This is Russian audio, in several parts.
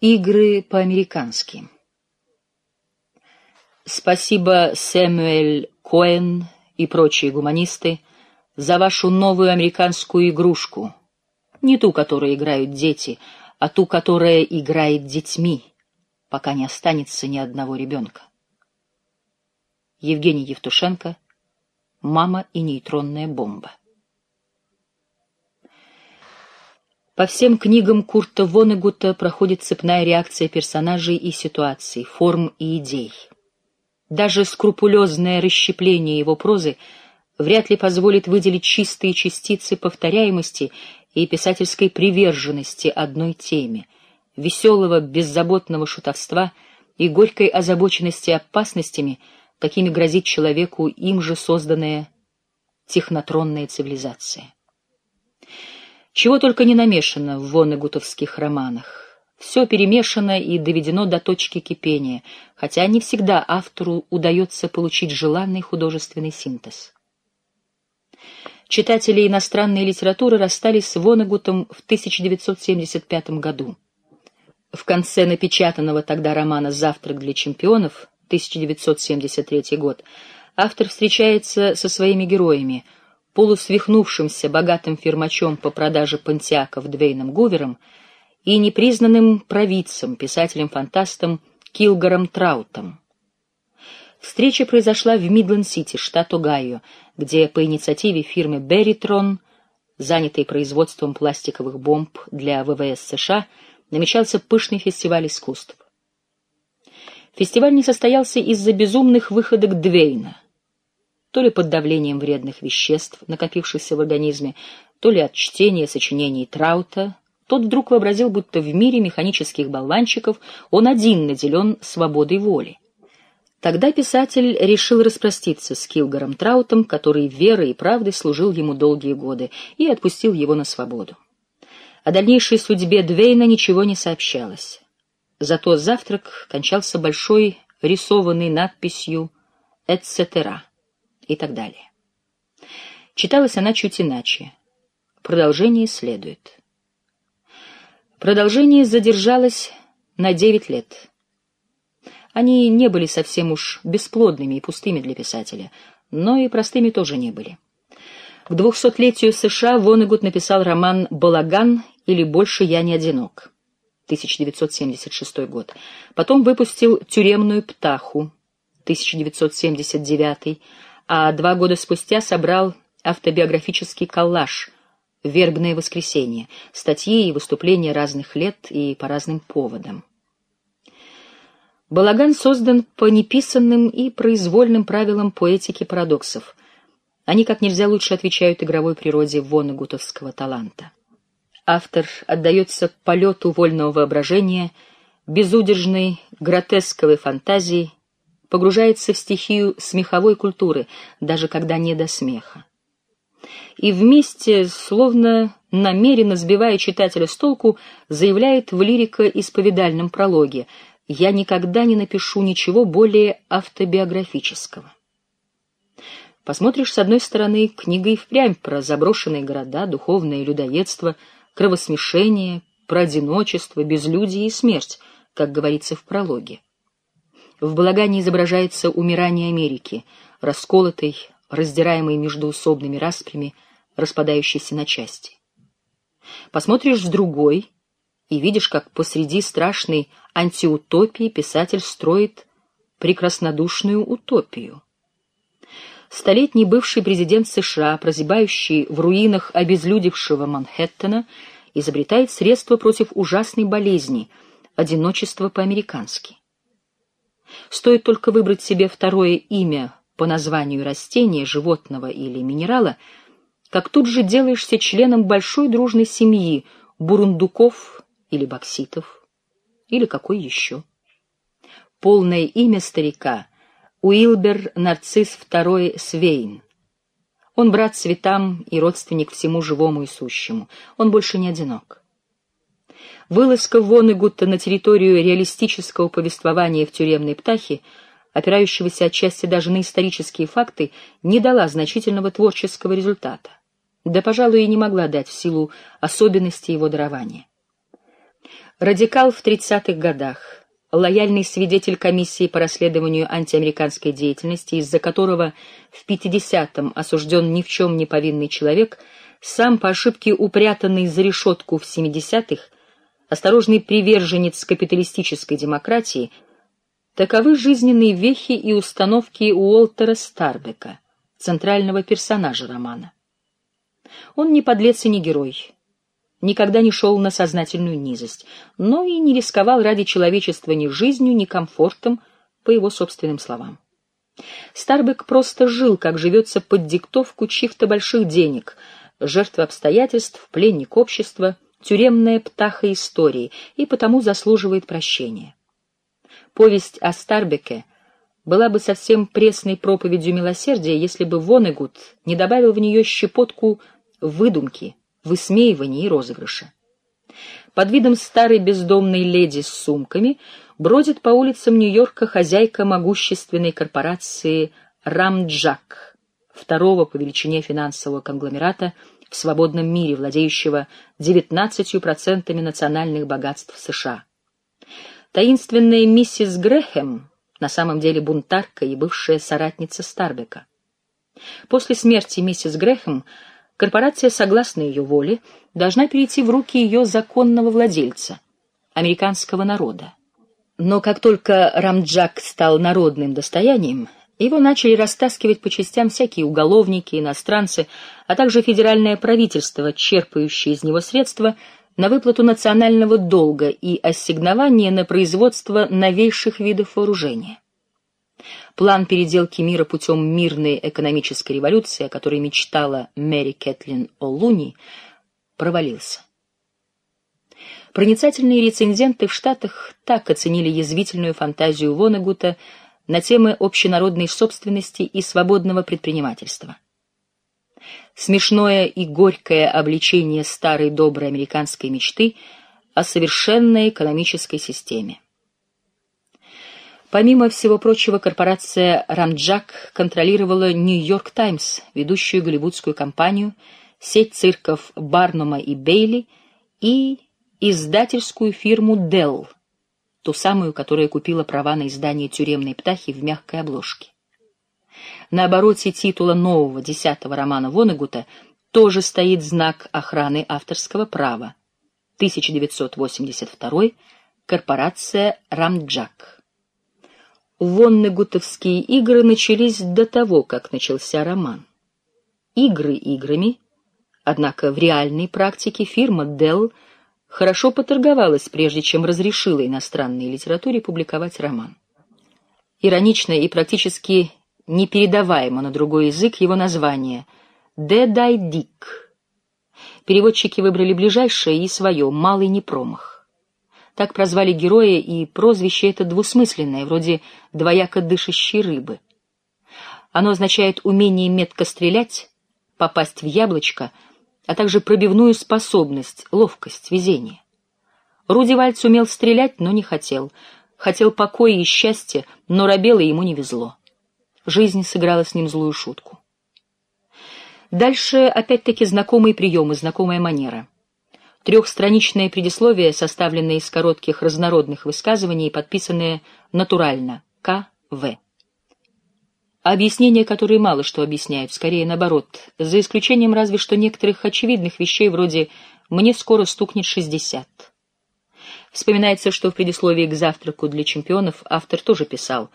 Игры по-американски. Спасибо, Сэмюэль Коэн и прочие гуманисты, за вашу новую американскую игрушку. Не ту, которую играют дети, а ту, которая играет детьми, пока не останется ни одного ребенка. Евгений Евтушенко «Мама и нейтронная бомба». По всем книгам Курта Вонегута проходит цепная реакция персонажей и ситуаций, форм и идей. Даже скрупулезное расщепление его прозы вряд ли позволит выделить чистые частицы повторяемости и писательской приверженности одной теме, веселого беззаботного шутовства и горькой озабоченности опасностями, какими грозит человеку им же созданная технотронная цивилизация. Чего только не намешано в вонегутовских романах. Все перемешано и доведено до точки кипения, хотя не всегда автору удается получить желанный художественный синтез. Читатели иностранной литературы расстались с Вонегутом в 1975 году. В конце напечатанного тогда романа «Завтрак для чемпионов» 1973 год автор встречается со своими героями — полусвихнувшимся богатым фирмачом по продаже понтиаков Двейном Гувером и непризнанным провидцем, писателем-фантастом Килгором Траутом. Встреча произошла в Мидленд-Сити, штат Огайо, где по инициативе фирмы Берритрон, занятой производством пластиковых бомб для ВВС США, намечался пышный фестиваль искусств. Фестиваль не состоялся из-за безумных выходок Двейна — то ли под давлением вредных веществ, накопившихся в организме, то ли от чтения сочинений Траута, тот вдруг вообразил, будто в мире механических болванчиков он один наделен свободой воли. Тогда писатель решил распроститься с Килгаром Траутом, который верой и правдой служил ему долгие годы, и отпустил его на свободу. О дальнейшей судьбе Двейна ничего не сообщалось. Зато завтрак кончался большой рисованной надписью «Эцетера» и так далее. Читалась она чуть иначе. Продолжение следует. Продолжение задержалось на девять лет. Они не были совсем уж бесплодными и пустыми для писателя, но и простыми тоже не были. К двухсотлетию США Вонегут написал роман «Балаган» или «Больше я не одинок» 1976 год. Потом выпустил «Тюремную птаху» 1979 а два года спустя собрал автобиографический коллаж «Вербное воскресенье», статьи и выступления разных лет и по разным поводам. Балаган создан по неписанным и произвольным правилам поэтики парадоксов. Они как нельзя лучше отвечают игровой природе вонегутовского таланта. Автор отдается полету вольного воображения, безудержной гротесковой фантазии погружается в стихию смеховой культуры, даже когда не до смеха. И вместе, словно намеренно сбивая читателя с толку, заявляет в лирико-исповедальном прологе «Я никогда не напишу ничего более автобиографического». Посмотришь, с одной стороны, книга и впрямь про заброшенные города, духовное людоедство, кровосмешение, про одиночество, безлюдие и смерть, как говорится в прологе. В балагане изображается умирание Америки, расколотой, раздираемой междуусобными распрями, распадающейся на части. Посмотришь с другой и видишь, как посреди страшной антиутопии писатель строит прекраснодушную утопию. Столетний бывший президент США, прозябающий в руинах обезлюдевшего Манхэттена, изобретает средства против ужасной болезни — одиночество по-американски. Стоит только выбрать себе второе имя по названию растения, животного или минерала, как тут же делаешься членом большой дружной семьи бурундуков или бокситов, или какой еще. Полное имя старика — Уилбер Нарцисс II Свейн. Он брат цветам и родственник всему живому и сущему. Он больше не одинок. Вылазка Вонегута на территорию реалистического повествования в «Тюремной птахе», опирающегося отчасти даже на исторические факты, не дала значительного творческого результата. Да, пожалуй, и не могла дать в силу особенностей его дарования. Радикал в 30-х годах, лояльный свидетель комиссии по расследованию антиамериканской деятельности, из-за которого в 50-м осужден ни в чем не повинный человек, сам по ошибке упрятанный за решетку в 70-х, осторожный приверженец капиталистической демократии, таковы жизненные вехи и установки Уолтера Старбека, центрального персонажа романа. Он не подлец и не герой, никогда не шел на сознательную низость, но и не рисковал ради человечества ни жизнью, ни комфортом, по его собственным словам. Старбек просто жил, как живется под диктовку чьих-то больших денег, жертва обстоятельств, пленник общества, тюремная птаха истории, и потому заслуживает прощения. Повесть о Старбеке была бы совсем пресной проповедью милосердия, если бы Вонегут не добавил в нее щепотку выдумки, высмеивания и розыгрыша. Под видом старой бездомной леди с сумками бродит по улицам Нью-Йорка хозяйка могущественной корпорации Рамджак, второго по величине финансового конгломерата в свободном мире, владеющего 19% национальных богатств США. Таинственная миссис Грэхэм на самом деле бунтарка и бывшая соратница Старбека. После смерти миссис Грэхэм корпорация, согласно ее воле, должна перейти в руки ее законного владельца, американского народа. Но как только Рамджак стал народным достоянием, его начали растаскивать по частям всякие уголовники, иностранцы, а также федеральное правительство, черпающее из него средства на выплату национального долга и ассигнование на производство новейших видов вооружения. План переделки мира путем мирной экономической революции, о которой мечтала Мэри Кэтлин О'Луни, провалился. Проницательные рецензенты в Штатах так оценили язвительную фантазию Вонегута на темы общенародной собственности и свободного предпринимательства. Смешное и горькое обличение старой доброй американской мечты о совершенной экономической системе. Помимо всего прочего, корпорация Рамджак контролировала Нью-Йорк Таймс, ведущую голливудскую компанию, сеть цирков Барнума и Бейли и издательскую фирму Dell, ту самую, которая купила права на издание «Тюремной птахи» в мягкой обложке. На обороте титула нового десятого романа Вонегута тоже стоит знак охраны авторского права. 1982 корпорация Рамджак. Воннегутовские игры начались до того, как начался роман. Игры играми, однако в реальной практике фирма Dell хорошо поторговалась, прежде чем разрешила иностранной литературе публиковать роман. Иронично и практически непередаваемо на другой язык его название «Дедай Дик». Переводчики выбрали ближайшее и свое «Малый непромах». Так прозвали героя, и прозвище это двусмысленное, вроде двояко дышащей рыбы. Оно означает умение метко стрелять, попасть в яблочко, а также пробивную способность, ловкость, везение. Руди Вальц умел стрелять, но не хотел. Хотел покоя и счастья, но робело ему не везло. Жизнь сыграла с ним злую шутку. Дальше опять-таки знакомые приемы, знакомая манера. Трехстраничное предисловие, составленное из коротких разнородных высказываний подписанное натурально К.В. Объяснения, которые мало что объясняют, скорее наоборот, за исключением разве что некоторых очевидных вещей вроде «мне скоро стукнет шестьдесят». Вспоминается, что в предисловии к «Завтраку для чемпионов» автор тоже писал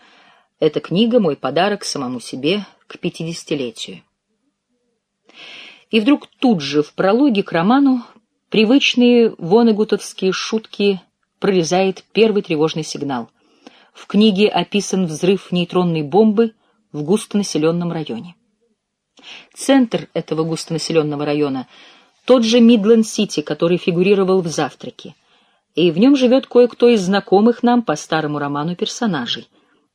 «Эта книга — мой подарок самому себе к пятидесятилетию». И вдруг тут же в прологе к роману Привычные вонегутовские шутки прорезает первый тревожный сигнал. В книге описан взрыв нейтронной бомбы в густонаселенном районе. Центр этого густонаселенного района — тот же Мидленд-Сити, который фигурировал в «Завтраке». И в нем живет кое-кто из знакомых нам по старому роману персонажей.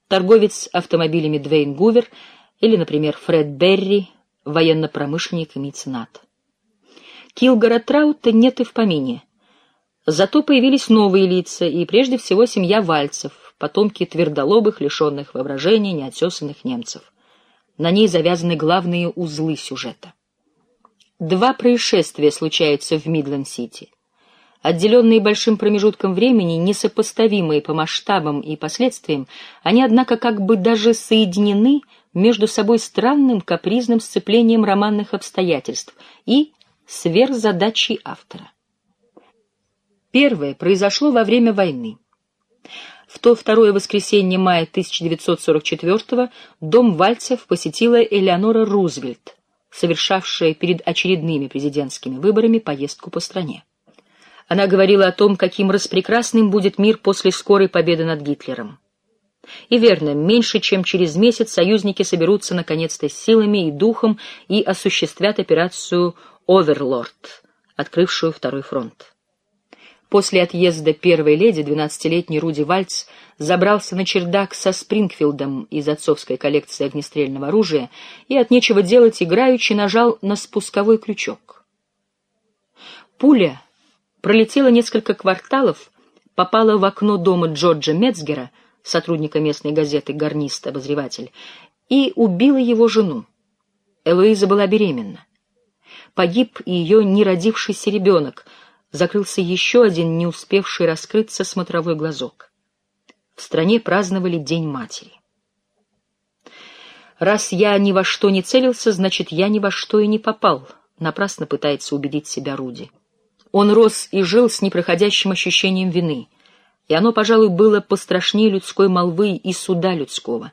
Торговец автомобилями Двейн Гувер или, например, Фред Берри, военно-промышленник и меценат. Килгора Траута нет и в помине. Зато появились новые лица, и прежде всего семья Вальцев, потомки твердолобых, лишенных воображения, неотесанных немцев. На ней завязаны главные узлы сюжета. Два происшествия случаются в Мидленд-Сити. Отделенные большим промежутком времени, несопоставимые по масштабам и последствиям, они, однако, как бы даже соединены между собой странным капризным сцеплением романных обстоятельств и сверхзадачей автора. Первое произошло во время войны. В то второе воскресенье мая 1944 дом Вальцев посетила Элеонора Рузвельт, совершавшая перед очередными президентскими выборами поездку по стране. Она говорила о том, каким распрекрасным будет мир после скорой победы над Гитлером. И верно, меньше чем через месяц союзники соберутся наконец-то силами и духом и осуществят операцию «Оверлорд», открывшую второй фронт. После отъезда первой леди двенадцатилетний Руди Вальц забрался на чердак со Спрингфилдом из отцовской коллекции огнестрельного оружия и от нечего делать играючи нажал на спусковой крючок. Пуля пролетела несколько кварталов, попала в окно дома Джорджа Мецгера, сотрудника местной газеты «Гарнист», обозреватель, и убила его жену. Элоиза была беременна. Погиб и ее неродившийся ребенок — закрылся еще один, не успевший раскрыться смотровой глазок. В стране праздновали День матери. «Раз я ни во что не целился, значит, я ни во что и не попал», — напрасно пытается убедить себя Руди. Он рос и жил с непроходящим ощущением вины, и оно, пожалуй, было пострашнее людской молвы и суда людского.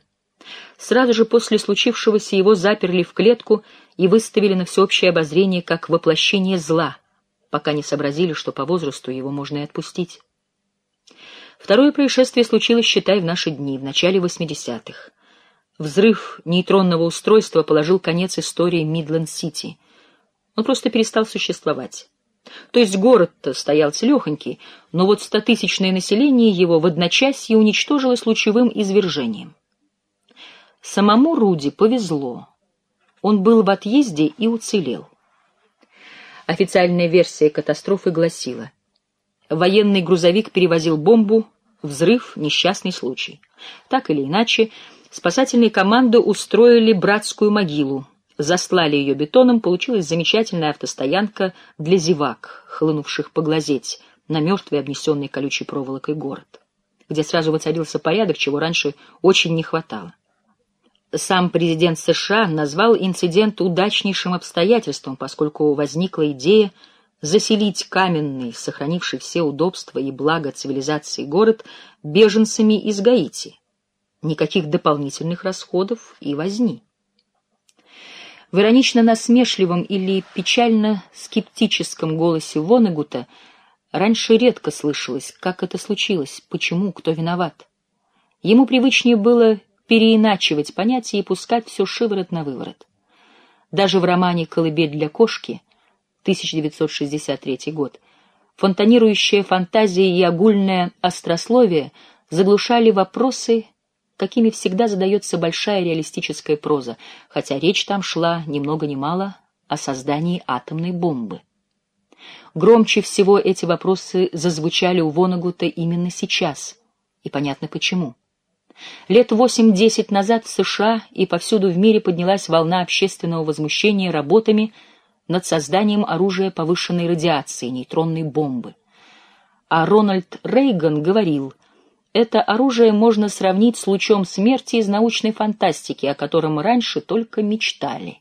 Сразу же после случившегося его заперли в клетку и выставили на всеобщее обозрение как воплощение зла — пока не сообразили, что по возрасту его можно и отпустить. Второе происшествие случилось, считай, в наши дни, в начале 80-х. Взрыв нейтронного устройства положил конец истории Мидленд-Сити. Он просто перестал существовать. То есть город-то стоял целехонький, но вот стотысячное население его в одночасье уничтожилось лучевым извержением. Самому Руди повезло. Он был в отъезде и уцелел. Официальная версия катастрофы гласила: военный грузовик перевозил бомбу, взрыв, несчастный случай. Так или иначе, спасательные команды устроили братскую могилу, застлали ее бетоном, получилась замечательная автостоянка для зевак, хлынувших поглазеть на мертвый обнесенный колючей проволокой город, где сразу воцарился порядок, чего раньше очень не хватало. Сам президент США назвал инцидент удачнейшим обстоятельством, поскольку возникла идея заселить каменный, сохранивший все удобства и блага цивилизации город беженцами из Гаити. Никаких дополнительных расходов и возни. В иронично-насмешливом или печально-скептическом голосе Вонегута раньше редко слышалось, как это случилось, почему, кто виноват. Ему привычнее было переиначивать понятия и пускать все шиворот на выворот. Даже в романе «Колыбель для кошки» 1963 год фонтанирующая фантазия и огульное острословие заглушали вопросы, какими всегда задается большая реалистическая проза, хотя речь там шла ни много ни мало о создании атомной бомбы. Громче всего эти вопросы зазвучали у Вонагута именно сейчас, и понятно почему. Лет восемь-десять назад в США и повсюду в мире поднялась волна общественного возмущения работами над созданием оружия повышенной радиации, нейтронной бомбы. А Рональд Рейган говорил, это оружие можно сравнить с лучом смерти из научной фантастики, о котором раньше только мечтали.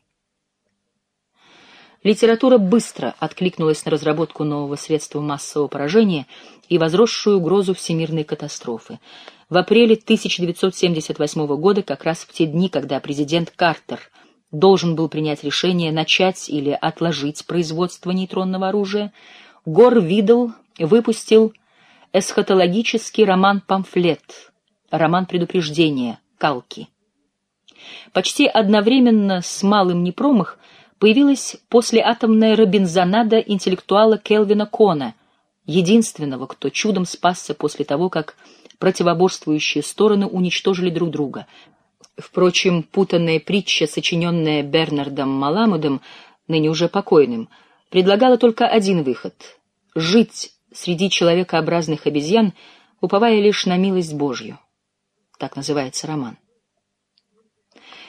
Литература быстро откликнулась на разработку нового средства массового поражения и возросшую угрозу всемирной катастрофы. В апреле 1978 года, как раз в те дни, когда президент Картер должен был принять решение начать или отложить производство нейтронного оружия, Гор Видл выпустил эсхатологический роман-памфлет, роман предупреждения «Калки». Почти одновременно с «Малым непромах» появилась послеатомная робинзонада интеллектуала Келвина Кона, единственного, кто чудом спасся после того, как противоборствующие стороны уничтожили друг друга. Впрочем, путанная притча, сочиненная Бернардом Маламудом, ныне уже покойным, предлагала только один выход — жить среди человекообразных обезьян, уповая лишь на милость Божью. Так называется роман.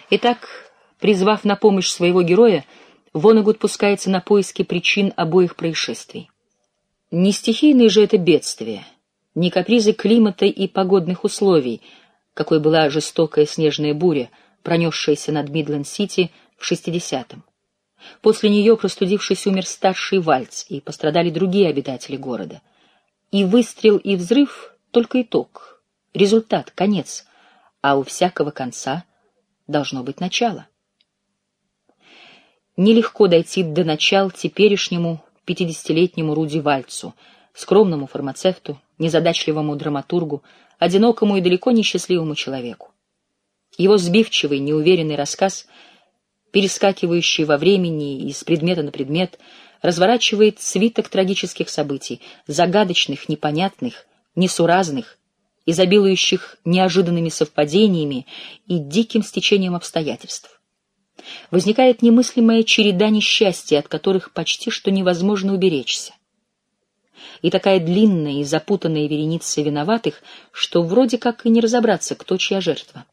Итак, призвав на помощь своего героя, Вонегуд пускается на поиски причин обоих происшествий. Не стихийные же это бедствия, не капризы климата и погодных условий, какой была жестокая снежная буря, пронесшаяся над Мидленд-Сити в 60-м. После нее, простудившись, умер старший Вальц, и пострадали другие обитатели города. И выстрел, и взрыв — только итог, результат, конец, а у всякого конца должно быть начало. Нелегко дойти до начал теперешнему пятидесятилетнему Руди Вальцу, скромному фармацевту, незадачливому драматургу, одинокому и далеко не человеку. Его сбивчивый, неуверенный рассказ, перескакивающий во времени из предмета на предмет, разворачивает свиток трагических событий, загадочных, непонятных, несуразных, изобилующих неожиданными совпадениями и диким стечением обстоятельств. Возникает немыслимая череда несчастий, от которых почти что невозможно уберечься. И такая длинная и запутанная вереница виноватых, что вроде как и не разобраться, кто чья жертва.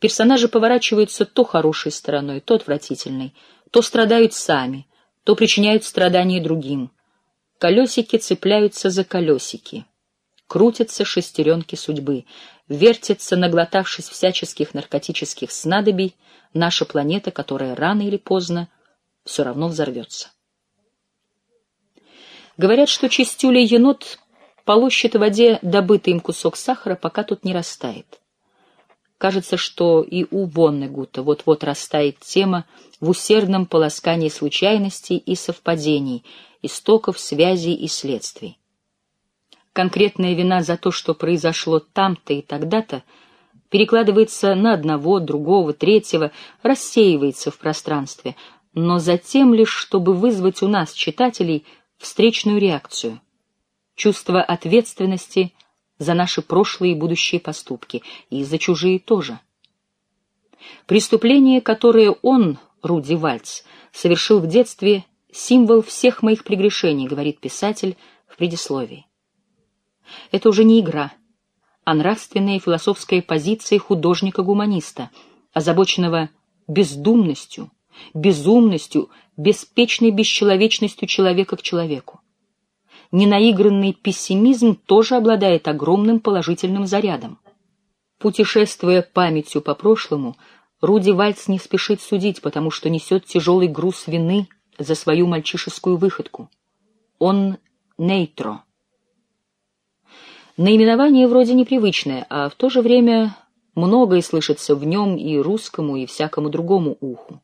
Персонажи поворачиваются то хорошей стороной, то отвратительной, то страдают сами, то причиняют страдания другим. Колесики цепляются за колесики. Крутятся шестеренки судьбы, вертится, наглотавшись всяческих наркотических снадобий, наша планета, которая рано или поздно все равно взорвется. Говорят, что чистюля енот полощет в воде добытый им кусок сахара, пока тут не растает. Кажется, что и у Воннегута вот-вот растает тема в усердном полоскании случайностей и совпадений, истоков, связей и следствий конкретная вина за то, что произошло там-то и тогда-то, перекладывается на одного, другого, третьего, рассеивается в пространстве, но затем лишь, чтобы вызвать у нас, читателей, встречную реакцию, чувство ответственности за наши прошлые и будущие поступки, и за чужие тоже. Преступление, которое он, Руди Вальц, совершил в детстве, символ всех моих прегрешений, говорит писатель в предисловии. Это уже не игра, а нравственная и философская позиция художника-гуманиста, озабоченного бездумностью, безумностью, беспечной бесчеловечностью человека к человеку. Ненаигранный пессимизм тоже обладает огромным положительным зарядом. Путешествуя памятью по прошлому, Руди Вальц не спешит судить, потому что несет тяжелый груз вины за свою мальчишескую выходку. Он нейтро. Наименование вроде непривычное, а в то же время многое слышится в нем и русскому, и всякому другому уху.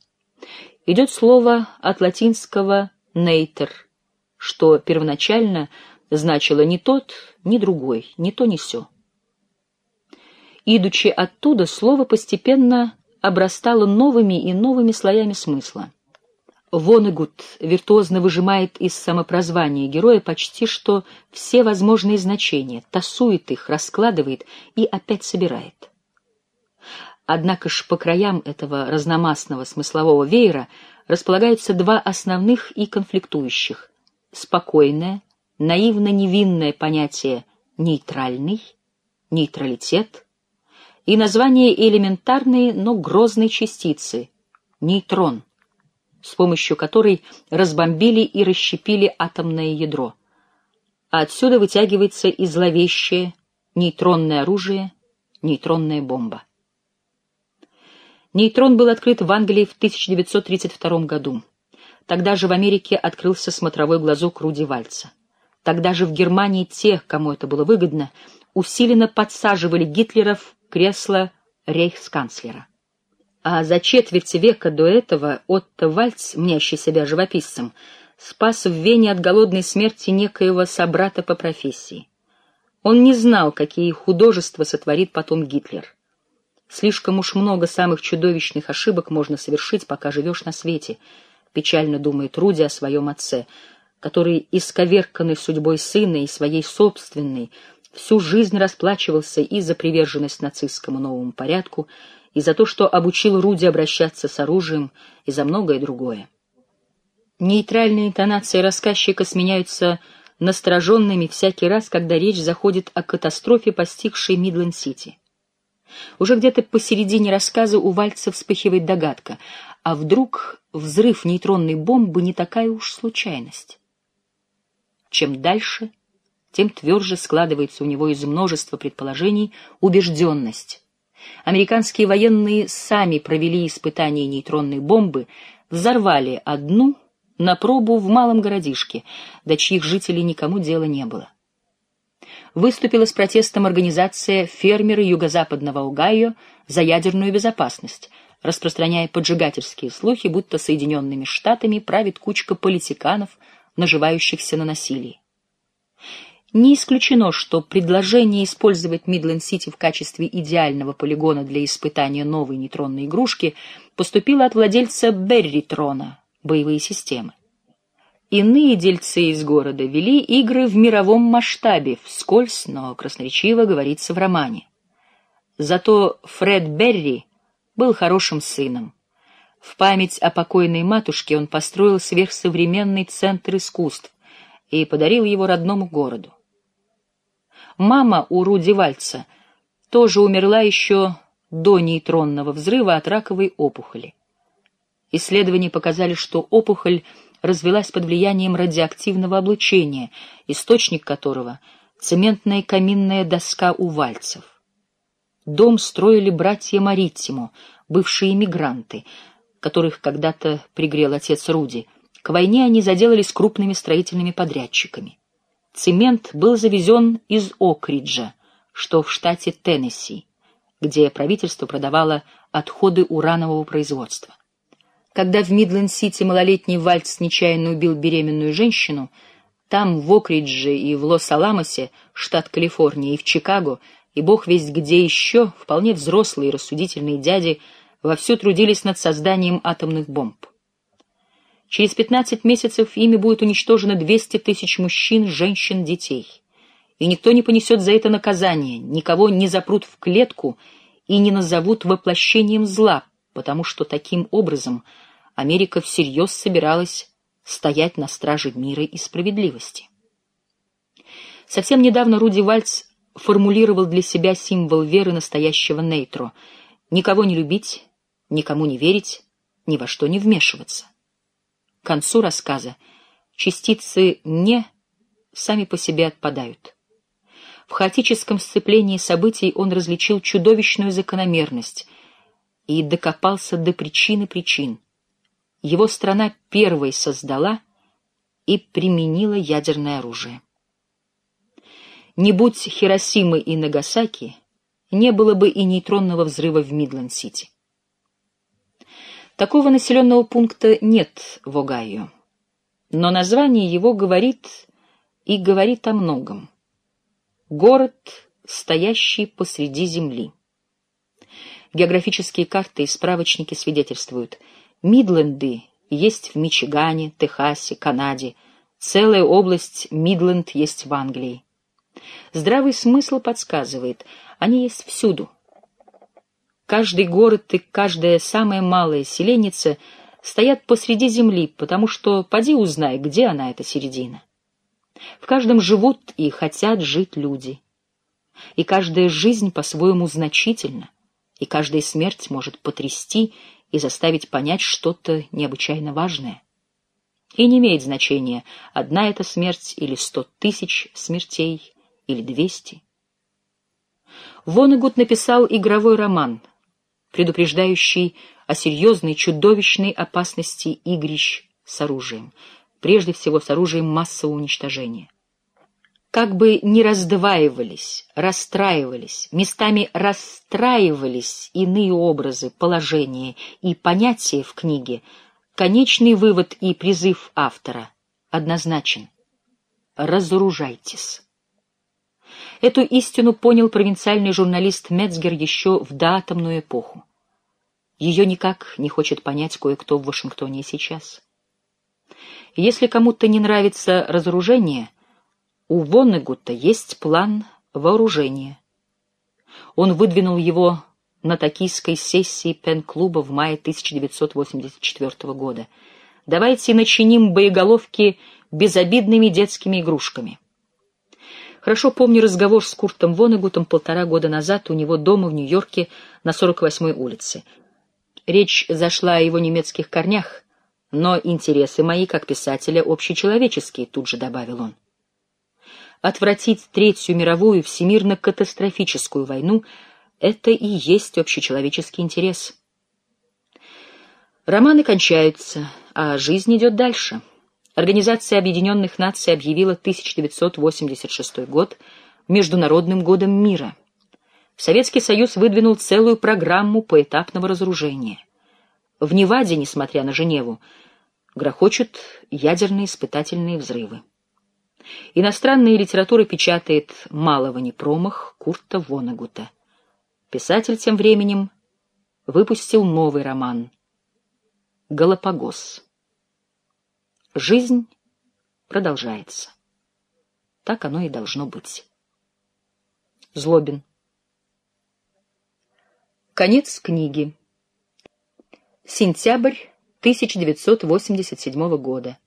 Идет слово от латинского «нейтер», что первоначально значило ни тот, ни другой, ни то, ни сё. Идучи оттуда, слово постепенно обрастало новыми и новыми слоями смысла. Вонегут виртуозно выжимает из самопрозвания героя почти что все возможные значения, тасует их, раскладывает и опять собирает. Однако ж по краям этого разномастного смыслового веера располагаются два основных и конфликтующих — спокойное, наивно-невинное понятие «нейтральный», «нейтралитет» и название элементарной, но грозной частицы — «нейтрон», с помощью которой разбомбили и расщепили атомное ядро. А отсюда вытягивается и зловещее нейтронное оружие, нейтронная бомба. Нейтрон был открыт в Англии в 1932 году. Тогда же в Америке открылся смотровой глазок Руди Вальца. Тогда же в Германии тех, кому это было выгодно, усиленно подсаживали Гитлера в кресло рейхсканцлера. А за четверть века до этого Отто Вальц, мнящий себя живописцем, спас в Вене от голодной смерти некоего собрата по профессии. Он не знал, какие художества сотворит потом Гитлер. Слишком уж много самых чудовищных ошибок можно совершить, пока живешь на свете, печально думает Руди о своем отце, который, исковерканный судьбой сына и своей собственной, всю жизнь расплачивался и за приверженность нацистскому новому порядку, и за то, что обучил Руди обращаться с оружием, и за многое другое. Нейтральные интонации рассказчика сменяются настороженными всякий раз, когда речь заходит о катастрофе, постигшей Мидленд-Сити. Уже где-то посередине рассказа у Вальца вспыхивает догадка, а вдруг взрыв нейтронной бомбы не такая уж случайность? Чем дальше, тем тверже складывается у него из множества предположений убежденность. Американские военные сами провели испытание нейтронной бомбы, взорвали одну на пробу в малом городишке, до чьих жителей никому дела не было. Выступила с протестом организация «Фермеры Юго-Западного Огайо за ядерную безопасность», распространяя поджигательские слухи, будто Соединенными Штатами правит кучка политиканов, наживающихся на насилии. Не исключено, что предложение использовать Мидленд-Сити в качестве идеального полигона для испытания новой нейтронной игрушки поступило от владельца Берритрона боевые системы. Иные дельцы из города вели игры в мировом масштабе, вскользь, но красноречиво говорится в романе. Зато Фред Берри был хорошим сыном. В память о покойной матушке он построил сверхсовременный центр искусств и подарил его родному городу. Мама у Руди Вальца тоже умерла еще до нейтронного взрыва от раковой опухоли. Исследования показали, что опухоль развелась под влиянием радиоактивного облучения, источник которого — цементная каминная доска у Вальцев. Дом строили братья Маритимо, бывшие эмигранты, которых когда-то пригрел отец Руди. К войне они заделались крупными строительными подрядчиками. Цемент был завезен из Окриджа, что в штате Теннесси, где правительство продавало отходы уранового производства. Когда в Мидленд-Сити малолетний Вальц нечаянно убил беременную женщину, там, в Окридже и в Лос-Аламосе, штат Калифорния, и в Чикаго — и бог весть где еще, вполне взрослые и рассудительные дяди вовсю трудились над созданием атомных бомб. Через 15 месяцев ими будет уничтожено 200 тысяч мужчин, женщин, детей. И никто не понесет за это наказание, никого не запрут в клетку и не назовут воплощением зла, потому что таким образом Америка всерьез собиралась стоять на страже мира и справедливости. Совсем недавно Руди Вальц формулировал для себя символ веры настоящего Нейтро — никого не любить, никому не верить, ни во что не вмешиваться. К концу рассказа частицы «не» сами по себе отпадают. В хаотическом сцеплении событий он различил чудовищную закономерность и докопался до причины причин. Его страна первой создала и применила ядерное оружие. Не будь Хиросимы и Нагасаки, не было бы и нейтронного взрыва в Мидленд-Сити. Такого населенного пункта нет в Огайо, но название его говорит и говорит о многом. Город, стоящий посреди земли. Географические карты и справочники свидетельствуют, Мидленды есть в Мичигане, Техасе, Канаде, целая область Мидленд есть в Англии. Здравый смысл подсказывает, они есть всюду. Каждый город и каждая самая малая селеница стоят посреди земли, потому что поди узнай, где она, эта середина. В каждом живут и хотят жить люди. И каждая жизнь по-своему значительна, и каждая смерть может потрясти и заставить понять что-то необычайно важное. И не имеет значения, одна эта смерть или сто тысяч смертей, или двести. Вонегут написал игровой роман, предупреждающий о серьезной чудовищной опасности игрищ с оружием, прежде всего с оружием массового уничтожения. Как бы ни раздваивались, расстраивались, местами расстраивались иные образы, положения и понятия в книге, конечный вывод и призыв автора однозначен. Разоружайтесь. Эту истину понял провинциальный журналист Мецгер еще в доатомную эпоху. Ее никак не хочет понять кое-кто в Вашингтоне сейчас. Если кому-то не нравится разоружение, у Воннегута есть план вооружения. Он выдвинул его на токийской сессии Пен-клуба в мае 1984 года. Давайте начиним боеголовки безобидными детскими игрушками. Хорошо помню разговор с Куртом Вонегутом полтора года назад у него дома в Нью-Йорке на 48-й улице. Речь зашла о его немецких корнях, но интересы мои, как писателя, общечеловеческие, тут же добавил он. Отвратить Третью мировую всемирно-катастрофическую войну — это и есть общечеловеческий интерес. Романы кончаются, а жизнь идет дальше. Организация Объединенных Наций объявила 1986 год Международным годом мира. Советский Союз выдвинул целую программу поэтапного разоружения. В Неваде, несмотря на Женеву, грохочут ядерные испытательные взрывы. Иностранная литература печатает «Малого не промах» Курта Вонегута. Писатель тем временем выпустил новый роман Галапагос. Жизнь продолжается. Так оно и должно быть. Злобин. Конец книги. Сентябрь 1987 года.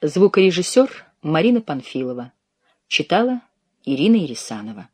Звукорежиссер Марина Панфилова. Читала Ирина Ересанова.